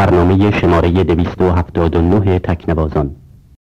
برنامه شماره 279 تکنوازان.